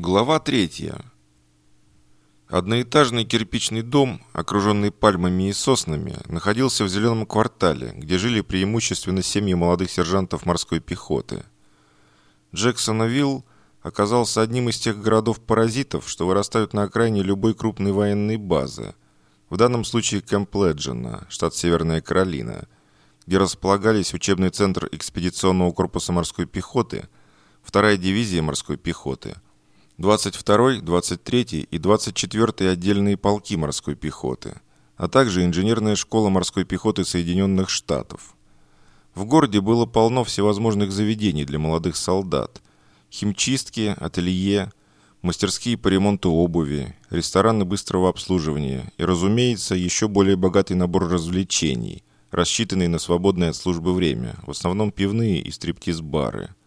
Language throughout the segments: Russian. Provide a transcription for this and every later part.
Глава третья. Одноэтажный кирпичный дом, окруженный пальмами и соснами, находился в зеленом квартале, где жили преимущественно семьи молодых сержантов морской пехоты. Джексоновилл оказался одним из тех городов-паразитов, что вырастают на окраине любой крупной военной базы. В данном случае Кэмп Леджина, штат Северная Каролина, где располагались учебный центр экспедиционного корпуса морской пехоты, вторая дивизия морской пехоты – 22-й, 23-й и 24-й отдельные полки морской пехоты, а также инженерная школа морской пехоты Соединенных Штатов. В городе было полно всевозможных заведений для молодых солдат. Химчистки, ателье, мастерские по ремонту обуви, рестораны быстрого обслуживания и, разумеется, еще более богатый набор развлечений, рассчитанный на свободное от службы время, в основном пивные и стриптиз-бары –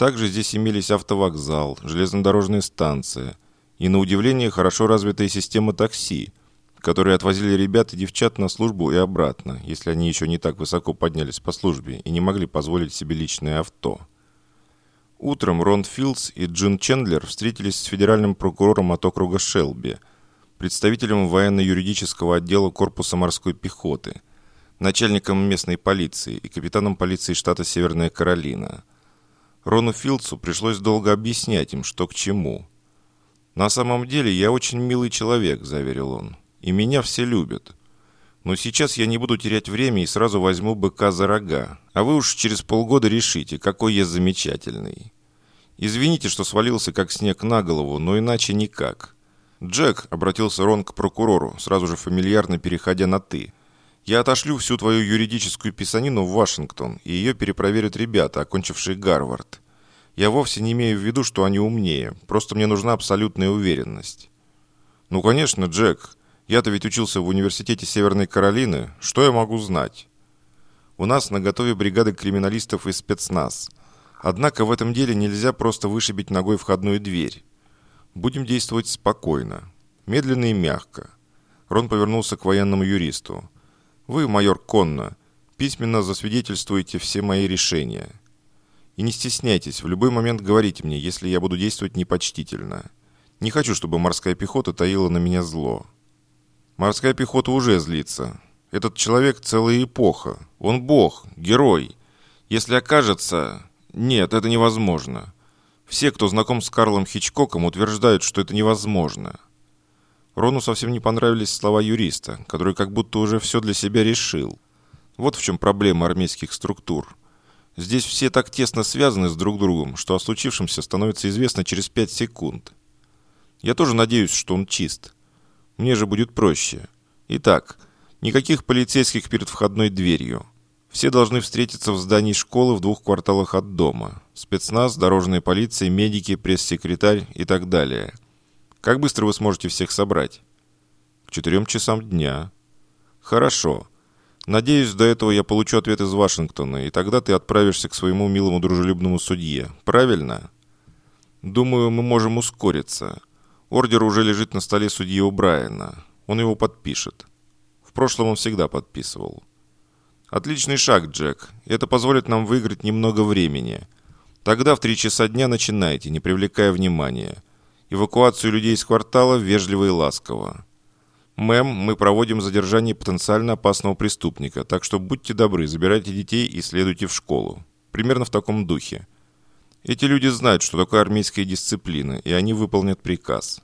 также здесь имелись автовокзал, железнодорожная станция и, на удивление, хорошо развитая система такси, которые отвозили ребят и девчат на службу и обратно, если они еще не так высоко поднялись по службе и не могли позволить себе личное авто. Утром Рон Филдс и Джин Чендлер встретились с федеральным прокурором от округа Шелби, представителем военно-юридического отдела Корпуса морской пехоты, начальником местной полиции и капитаном полиции штата Северная Каролина – Рону Филдсу пришлось долго объяснять им, что к чему. «На самом деле я очень милый человек», – заверил он. «И меня все любят. Но сейчас я не буду терять время и сразу возьму быка за рога. А вы уж через полгода решите, какой я замечательный. Извините, что свалился как снег на голову, но иначе никак». «Джек», – обратился Рон к прокурору, сразу же фамильярно переходя на «ты», – я отошлю всю твою юридическую писанину в Вашингтон, и ее перепроверят ребята, окончившие Гарвард. Я вовсе не имею в виду, что они умнее, просто мне нужна абсолютная уверенность. Ну, конечно, Джек. Я-то ведь учился в университете Северной Каролины. Что я могу знать? У нас на готове бригады криминалистов и спецназ. Однако в этом деле нельзя просто вышибить ногой входную дверь. Будем действовать спокойно, медленно и мягко. Рон повернулся к военному юристу. Вы, майор Конно, письменно засвидетельствуете все мои решения. И не стесняйтесь, в любой момент говорите мне, если я буду действовать непочтительно. Не хочу, чтобы морская пехота таила на меня зло. Морская пехота уже злится. Этот человек целая эпоха. Он бог, герой. Если окажется... Нет, это невозможно. Все, кто знаком с Карлом Хичкоком, утверждают, что это невозможно. Рону совсем не понравились слова юриста, который как будто уже все для себя решил. Вот в чем проблема армейских структур. Здесь все так тесно связаны с друг другом, что о случившемся становится известно через пять секунд. Я тоже надеюсь, что он чист. Мне же будет проще. Итак, никаких полицейских перед входной дверью. Все должны встретиться в здании школы в двух кварталах от дома. Спецназ, дорожная полиция, медики, пресс-секретарь и так далее – как быстро вы сможете всех собрать? К четырем часам дня. Хорошо. Надеюсь, до этого я получу ответ из Вашингтона, и тогда ты отправишься к своему милому дружелюбному судье. Правильно? Думаю, мы можем ускориться. Ордер уже лежит на столе судьи Брайана. Он его подпишет. В прошлом он всегда подписывал. Отличный шаг, Джек. Это позволит нам выиграть немного времени. Тогда в три часа дня начинайте, не привлекая внимания эвакуацию людей из квартала вежливо и ласково. «Мэм, мы проводим задержание потенциально опасного преступника, так что будьте добры, забирайте детей и следуйте в школу». Примерно в таком духе. Эти люди знают, что такое армейская дисциплина, и они выполнят приказ.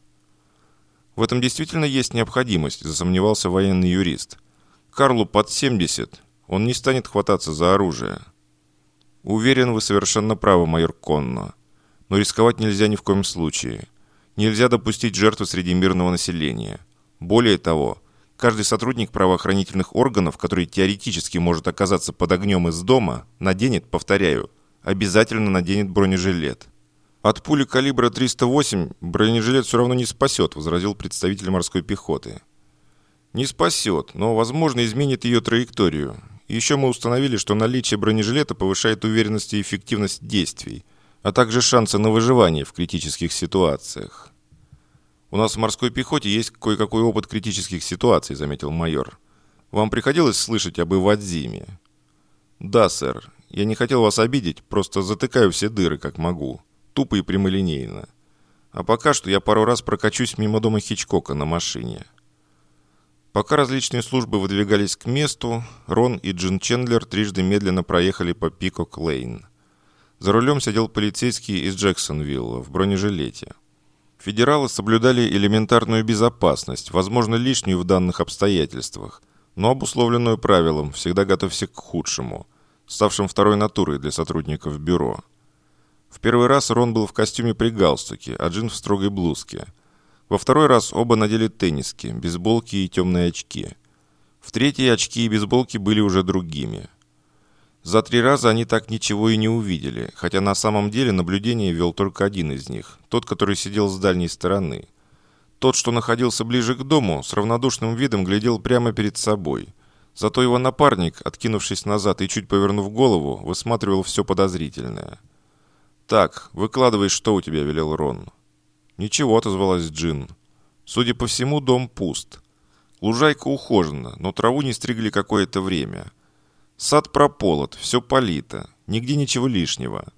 В этом действительно есть необходимость, засомневался военный юрист. Карлу под 70, он не станет хвататься за оружие. Уверен, вы совершенно правы, майор Конно. Но рисковать нельзя ни в коем случае. Нельзя допустить жертвы среди мирного населения. Более того, каждый сотрудник правоохранительных органов, который теоретически может оказаться под огнем из дома, наденет, повторяю, обязательно наденет бронежилет. От пули калибра 308 бронежилет все равно не спасет, возразил представитель морской пехоты. Не спасет, но, возможно, изменит ее траекторию. Еще мы установили, что наличие бронежилета повышает уверенность и эффективность действий – а также шансы на выживание в критических ситуациях. «У нас в морской пехоте есть кое-какой опыт критических ситуаций», — заметил майор. «Вам приходилось слышать об Ивадзиме?» «Да, сэр. Я не хотел вас обидеть, просто затыкаю все дыры, как могу. Тупо и прямолинейно. А пока что я пару раз прокачусь мимо дома Хичкока на машине. Пока различные службы выдвигались к месту, Рон и Джин Чендлер трижды медленно проехали по Пикок-Лейн. За рулем сидел полицейский из Джексонвилла в бронежилете. Федералы соблюдали элементарную безопасность, возможно, лишнюю в данных обстоятельствах, но обусловленную правилом «всегда готовься к худшему», ставшим второй натурой для сотрудников бюро. В первый раз Рон был в костюме при галстуке, а Джин в строгой блузке. Во второй раз оба надели тенниски, бейсболки и темные очки. В третьей очки и бейсболки были уже другими – за три раза они так ничего и не увидели, хотя на самом деле наблюдение вел только один из них, тот, который сидел с дальней стороны. Тот, что находился ближе к дому, с равнодушным видом глядел прямо перед собой. Зато его напарник, откинувшись назад и чуть повернув голову, высматривал все подозрительное. «Так, выкладывай, что у тебя», — велел Рон. «Ничего», — отозвалась Джин. «Судя по всему, дом пуст. Лужайка ухожена, но траву не стригли какое-то время». Сад прополот, все полито, нигде ничего лишнего.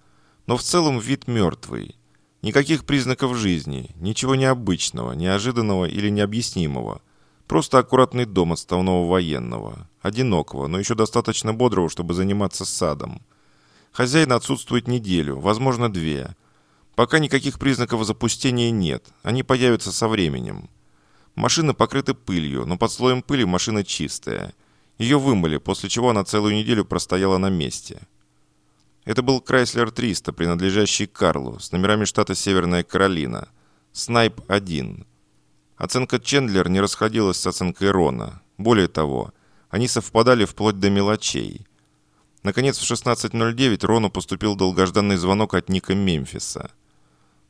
Но в целом вид мертвый. Никаких признаков жизни, ничего необычного, неожиданного или необъяснимого. Просто аккуратный дом отставного военного. Одинокого, но еще достаточно бодрого, чтобы заниматься садом. Хозяин отсутствует неделю, возможно, две. Пока никаких признаков запустения нет, они появятся со временем. Машина покрыта пылью, но под слоем пыли машина чистая – ее вымыли, после чего она целую неделю простояла на месте. Это был Chrysler 300, принадлежащий Карлу, с номерами штата Северная Каролина. Снайп-1. Оценка Чендлер не расходилась с оценкой Рона. Более того, они совпадали вплоть до мелочей. Наконец, в 16.09 Рону поступил долгожданный звонок от Ника Мемфиса.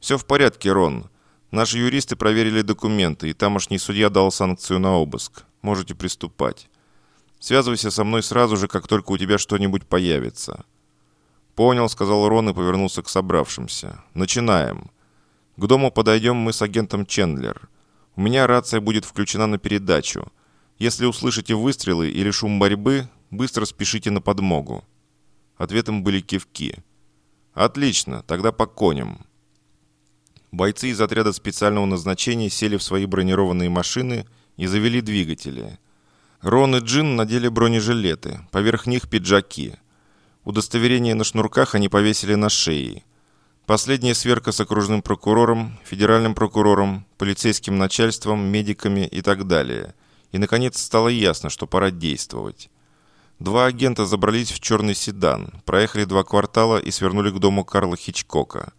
«Все в порядке, Рон. Наши юристы проверили документы, и тамошний судья дал санкцию на обыск. Можете приступать». Связывайся со мной сразу же, как только у тебя что-нибудь появится». «Понял», — сказал Рон и повернулся к собравшимся. «Начинаем. К дому подойдем мы с агентом Чендлер. У меня рация будет включена на передачу. Если услышите выстрелы или шум борьбы, быстро спешите на подмогу». Ответом были кивки. «Отлично, тогда по коням». Бойцы из отряда специального назначения сели в свои бронированные машины и завели двигатели – Рон и Джин надели бронежилеты, поверх них пиджаки. Удостоверение на шнурках они повесили на шее. Последняя сверка с окружным прокурором, федеральным прокурором, полицейским начальством, медиками и так далее. И, наконец, стало ясно, что пора действовать. Два агента забрались в черный седан, проехали два квартала и свернули к дому Карла Хичкока.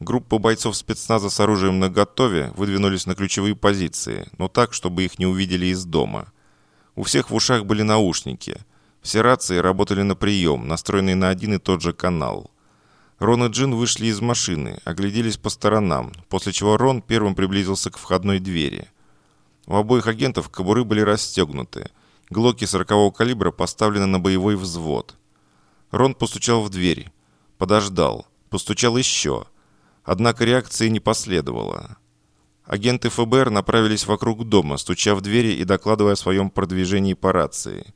Группа бойцов спецназа с оружием наготове выдвинулись на ключевые позиции, но так, чтобы их не увидели из дома – у всех в ушах были наушники. Все рации работали на прием, настроенные на один и тот же канал. Рон и Джин вышли из машины, огляделись по сторонам, после чего Рон первым приблизился к входной двери. У обоих агентов кобуры были расстегнуты. Глоки 40-го калибра поставлены на боевой взвод. Рон постучал в дверь. Подождал. Постучал еще. Однако реакции не последовало. Агенты ФБР направились вокруг дома, стуча в двери и докладывая о своем продвижении по рации.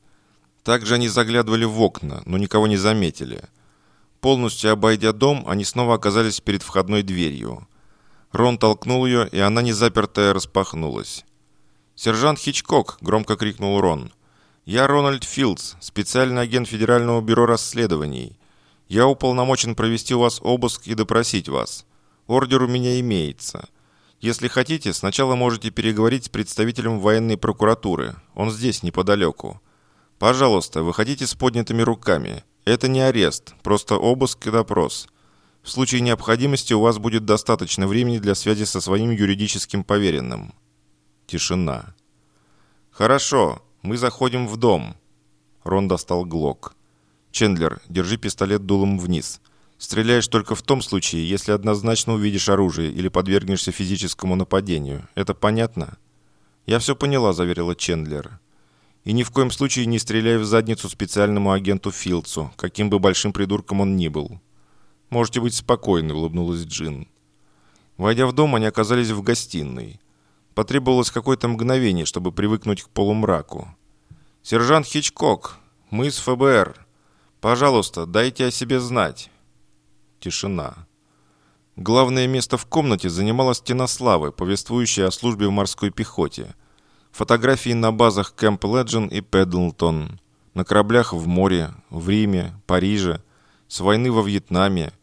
Также они заглядывали в окна, но никого не заметили. Полностью обойдя дом, они снова оказались перед входной дверью. Рон толкнул ее, и она незапертая распахнулась. «Сержант Хичкок!» – громко крикнул Рон. «Я Рональд Филдс, специальный агент Федерального бюро расследований. Я уполномочен провести у вас обыск и допросить вас. Ордер у меня имеется. Если хотите, сначала можете переговорить с представителем военной прокуратуры. Он здесь, неподалеку. Пожалуйста, выходите с поднятыми руками. Это не арест, просто обыск и допрос. В случае необходимости у вас будет достаточно времени для связи со своим юридическим поверенным. Тишина. Хорошо, мы заходим в дом. Рон достал глок. Чендлер, держи пистолет дулом вниз. Стреляешь только в том случае, если однозначно увидишь оружие или подвергнешься физическому нападению. Это понятно? Я все поняла, заверила Чендлер. И ни в коем случае не стреляй в задницу специальному агенту Филдсу, каким бы большим придурком он ни был. Можете быть спокойны, улыбнулась Джин. Войдя в дом, они оказались в гостиной. Потребовалось какое-то мгновение, чтобы привыкнуть к полумраку. «Сержант Хичкок, мы из ФБР. Пожалуйста, дайте о себе знать». Тишина. Главное место в комнате занимала стена славы, повествующая о службе в морской пехоте. Фотографии на базах Кэмп Леджин и Педлтон, на кораблях в море, в Риме, Париже, с войны во Вьетнаме,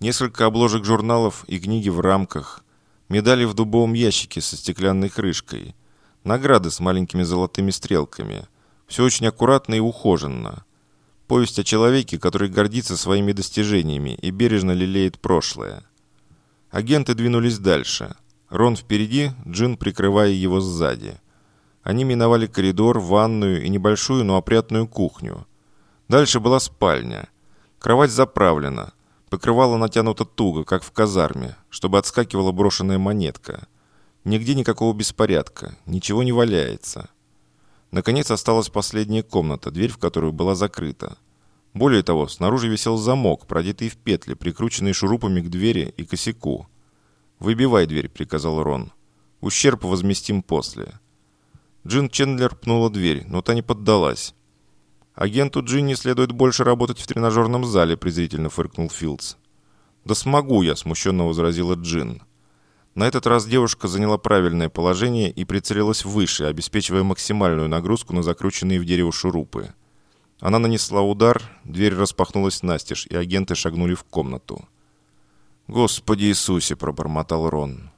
несколько обложек журналов и книги в рамках, медали в дубовом ящике со стеклянной крышкой, награды с маленькими золотыми стрелками. Все очень аккуратно и ухоженно. Повесть о человеке, который гордится своими достижениями и бережно лелеет прошлое. Агенты двинулись дальше. Рон впереди, Джин прикрывая его сзади. Они миновали коридор, ванную и небольшую, но опрятную кухню. Дальше была спальня. Кровать заправлена. Покрывало натянуто туго, как в казарме, чтобы отскакивала брошенная монетка. Нигде никакого беспорядка, ничего не валяется. Наконец осталась последняя комната, дверь в которую была закрыта. Более того, снаружи висел замок, продетый в петли, прикрученный шурупами к двери и косяку. «Выбивай дверь», — приказал Рон. «Ущерб возместим после». Джин Чендлер пнула дверь, но та не поддалась. «Агенту Джинни следует больше работать в тренажерном зале», — презрительно фыркнул Филдс. «Да смогу я», — смущенно возразила Джин. На этот раз девушка заняла правильное положение и прицелилась выше, обеспечивая максимальную нагрузку на закрученные в дерево шурупы. Она нанесла удар, дверь распахнулась настежь, и агенты шагнули в комнату. «Господи Иисусе!» – пробормотал Рон.